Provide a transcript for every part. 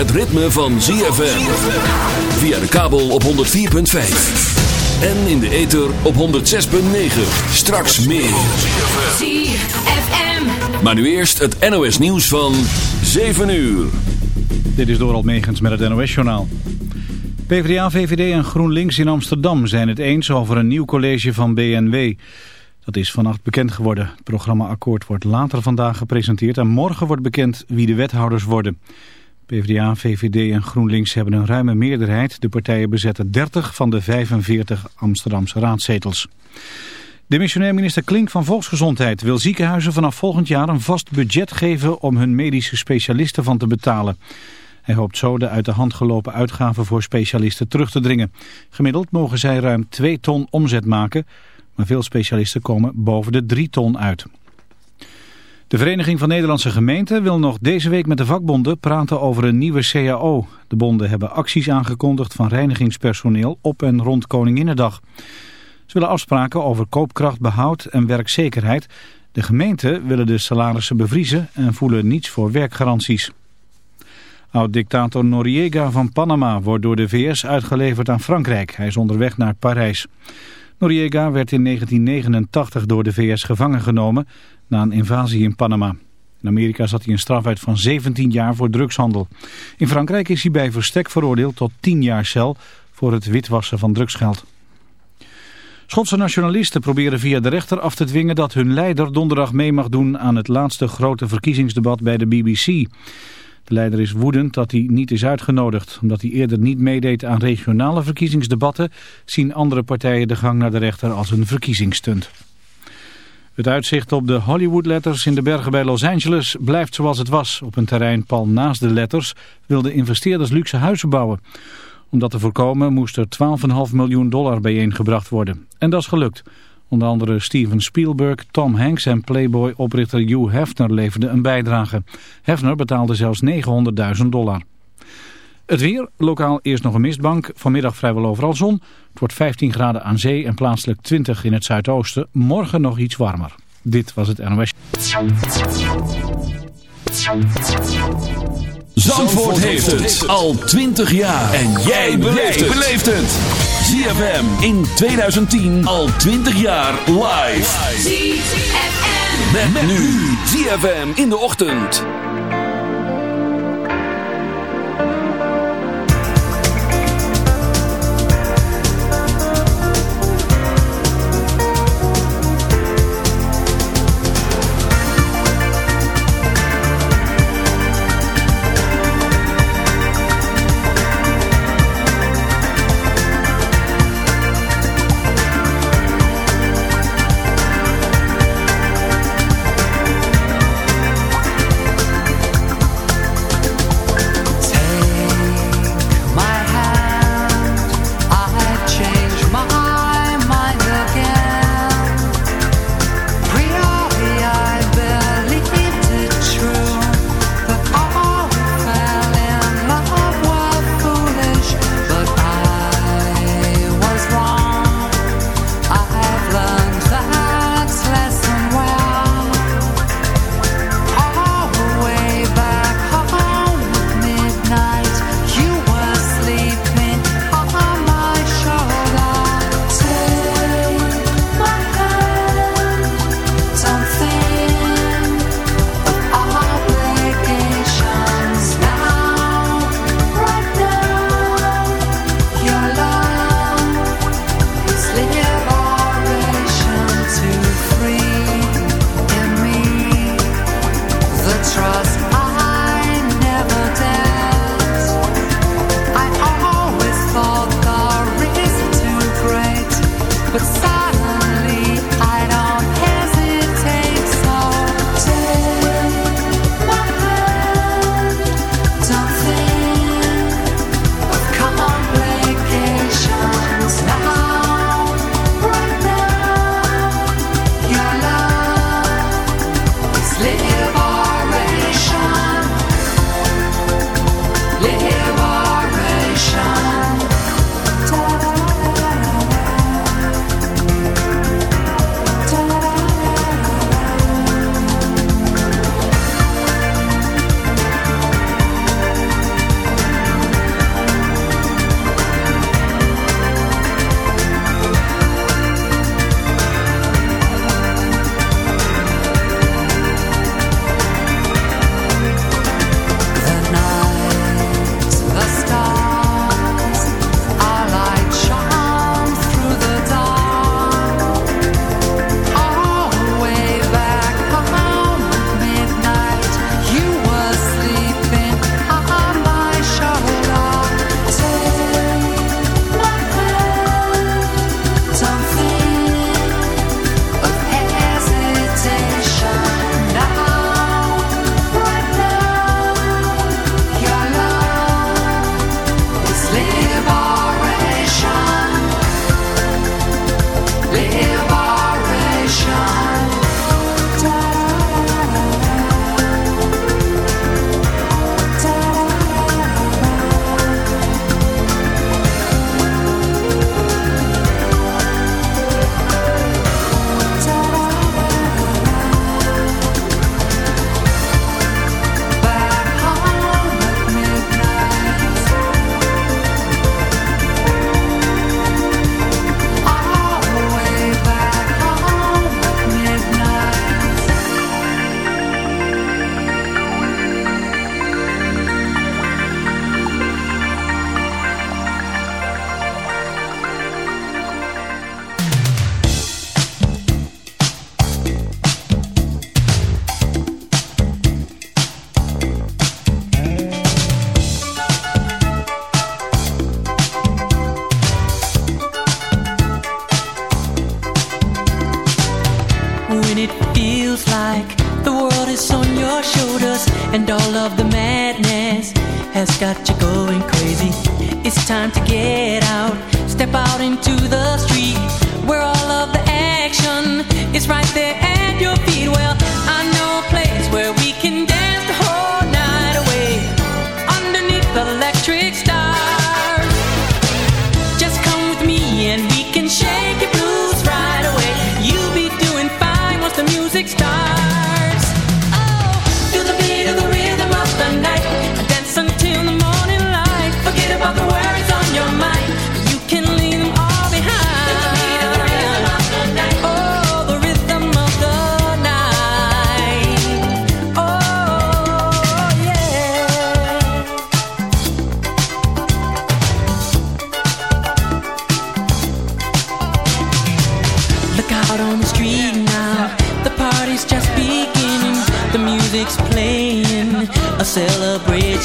het ritme van ZFM. Via de kabel op 104.5. En in de ether op 106.9. Straks meer. ZFM. Maar nu eerst het NOS nieuws van 7 uur. Dit is Doral Megens met het NOS-journaal. PvdA, VVD en GroenLinks in Amsterdam zijn het eens over een nieuw college van BNW. Dat is vannacht bekend geworden. Het programmaakkoord wordt later vandaag gepresenteerd en morgen wordt bekend wie de wethouders worden. PvdA, VVD en GroenLinks hebben een ruime meerderheid. De partijen bezetten 30 van de 45 Amsterdamse raadzetels. De missionair minister Klink van Volksgezondheid wil ziekenhuizen vanaf volgend jaar een vast budget geven om hun medische specialisten van te betalen. Hij hoopt zo de uit de hand gelopen uitgaven voor specialisten terug te dringen. Gemiddeld mogen zij ruim 2 ton omzet maken, maar veel specialisten komen boven de 3 ton uit. De Vereniging van Nederlandse Gemeenten wil nog deze week met de vakbonden praten over een nieuwe CAO. De bonden hebben acties aangekondigd van reinigingspersoneel op en rond Koninginnedag. Ze willen afspraken over koopkrachtbehoud en werkzekerheid. De gemeenten willen de salarissen bevriezen en voelen niets voor werkgaranties. Oud-dictator Noriega van Panama wordt door de VS uitgeleverd aan Frankrijk. Hij is onderweg naar Parijs. Noriega werd in 1989 door de VS gevangen genomen na een invasie in Panama. In Amerika zat hij een straf uit van 17 jaar voor drugshandel. In Frankrijk is hij bij verstek veroordeeld tot 10 jaar cel voor het witwassen van drugsgeld. Schotse nationalisten proberen via de rechter af te dwingen dat hun leider donderdag mee mag doen aan het laatste grote verkiezingsdebat bij de BBC. De leider is woedend dat hij niet is uitgenodigd. Omdat hij eerder niet meedeed aan regionale verkiezingsdebatten... zien andere partijen de gang naar de rechter als een verkiezingsstunt. Het uitzicht op de Hollywood-letters in de bergen bij Los Angeles blijft zoals het was. Op een terrein pal naast de letters wilden investeerders luxe huizen bouwen. Om dat te voorkomen moest er 12,5 miljoen dollar bijeengebracht worden. En dat is gelukt. Onder andere Steven Spielberg, Tom Hanks en Playboy-oprichter Hugh Hefner leverden een bijdrage. Hefner betaalde zelfs 900.000 dollar. Het weer, lokaal eerst nog een mistbank, vanmiddag vrijwel overal zon. Het wordt 15 graden aan zee en plaatselijk 20 in het zuidoosten. Morgen nog iets warmer. Dit was het NOS. Zandvoort heeft het al 20 jaar. En jij beleeft het. ZFM in 2010 al 20 jaar live. ZFM. Met, met nu. ZFM in de ochtend.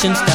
since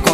50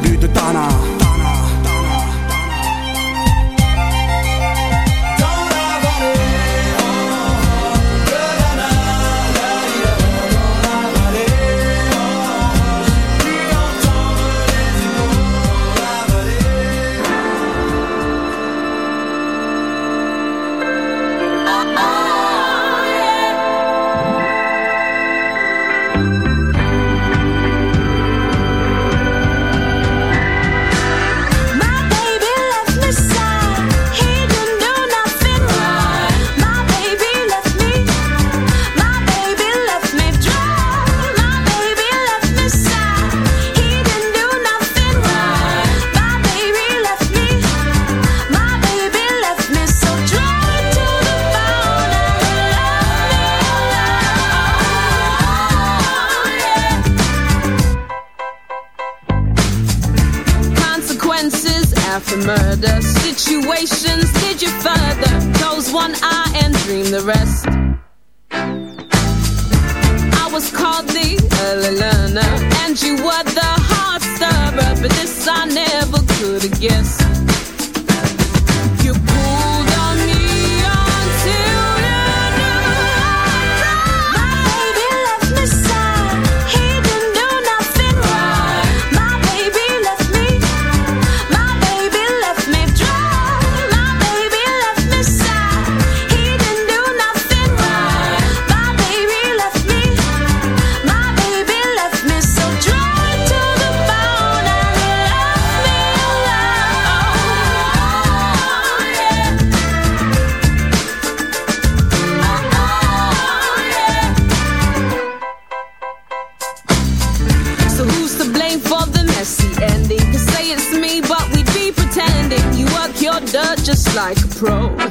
like a pro.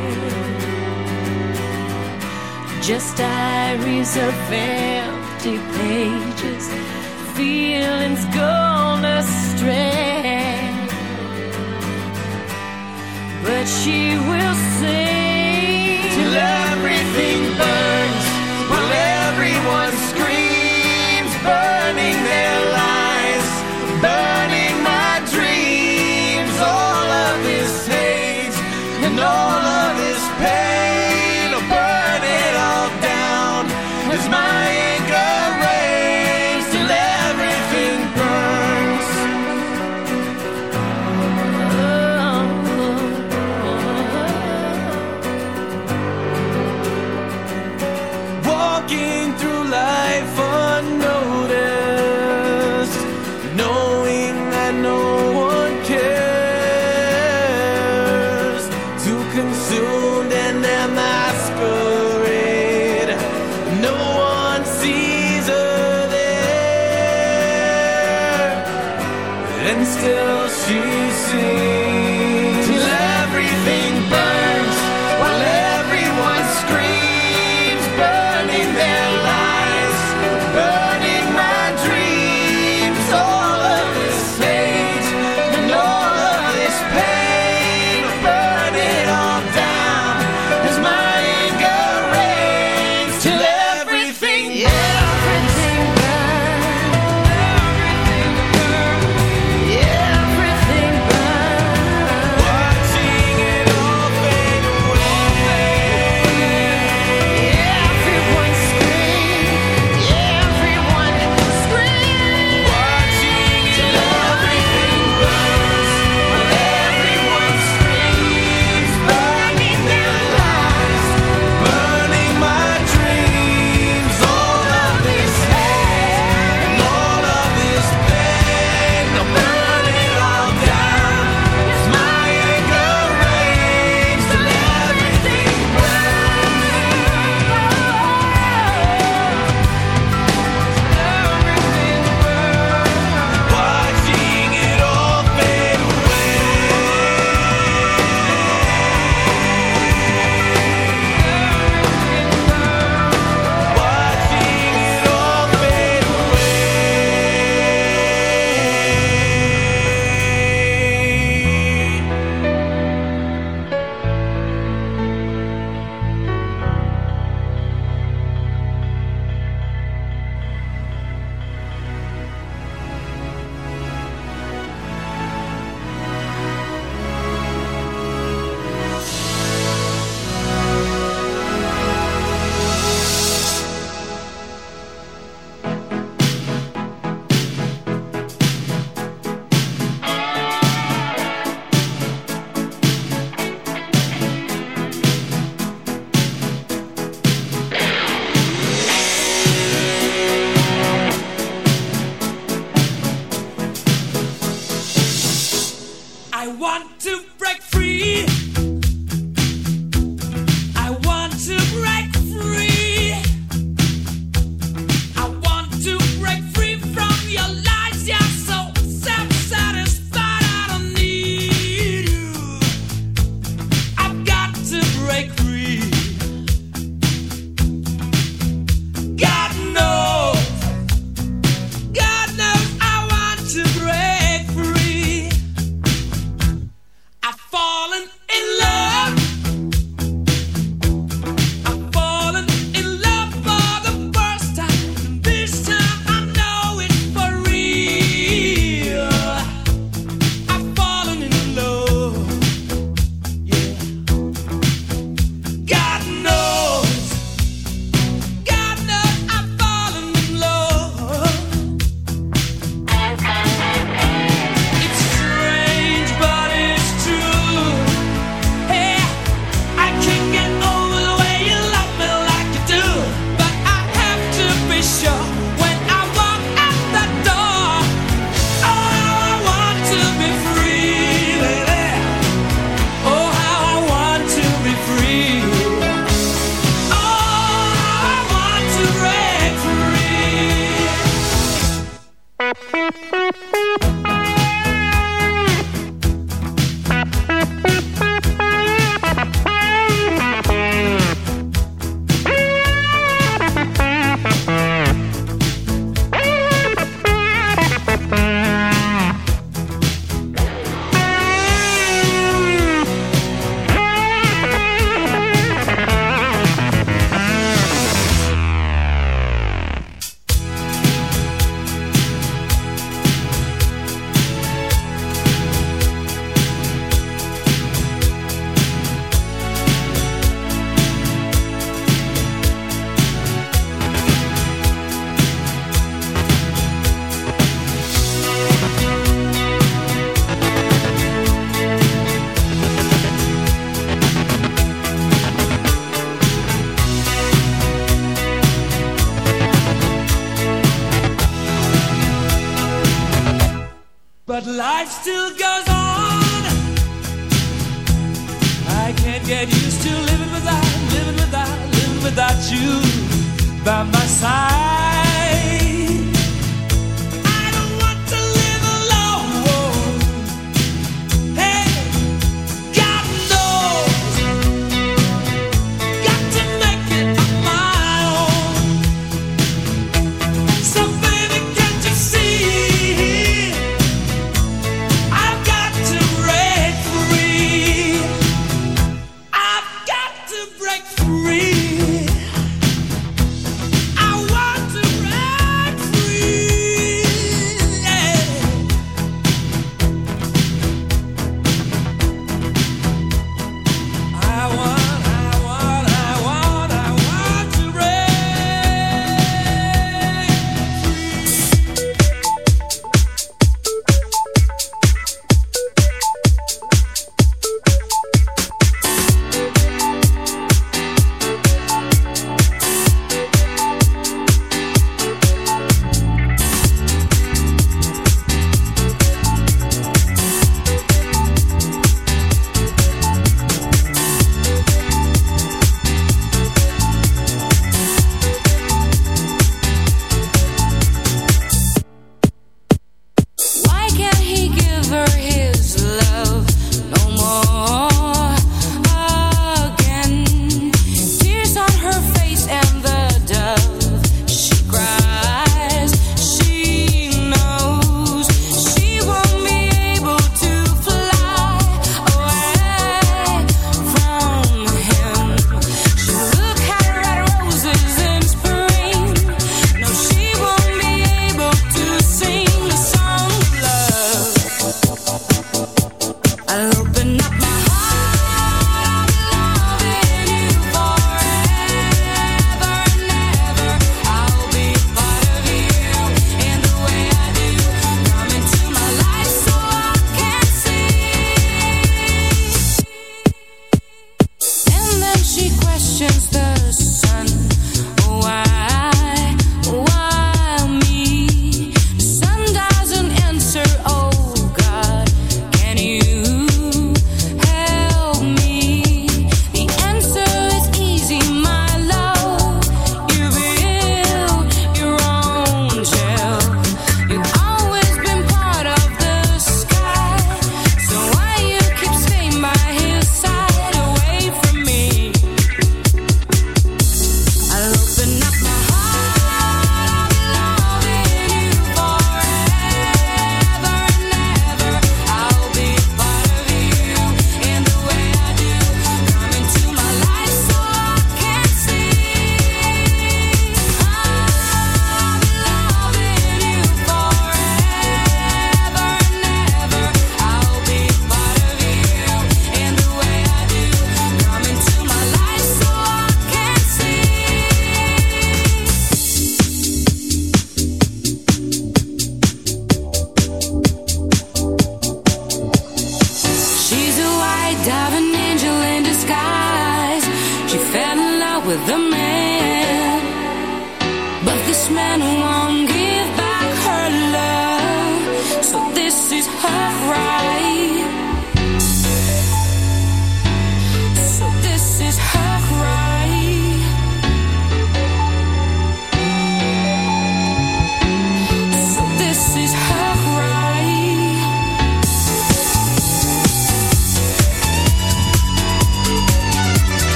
Just diaries of empty pages, feelings gone astray. But she will sing till everything burns.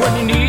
When you need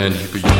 than you. could.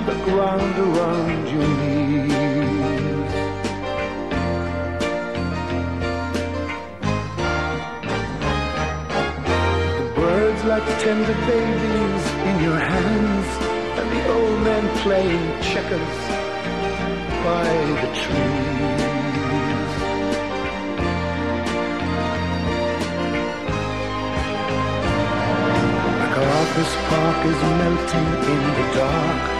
on the ground around your knees. The birds like tender babies in your hands, and the old men playing checkers by the trees. MacArthur's Park is melting in the dark.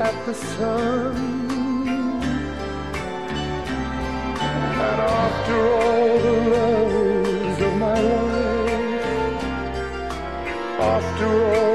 At the sun. And after all the loves of my life, after all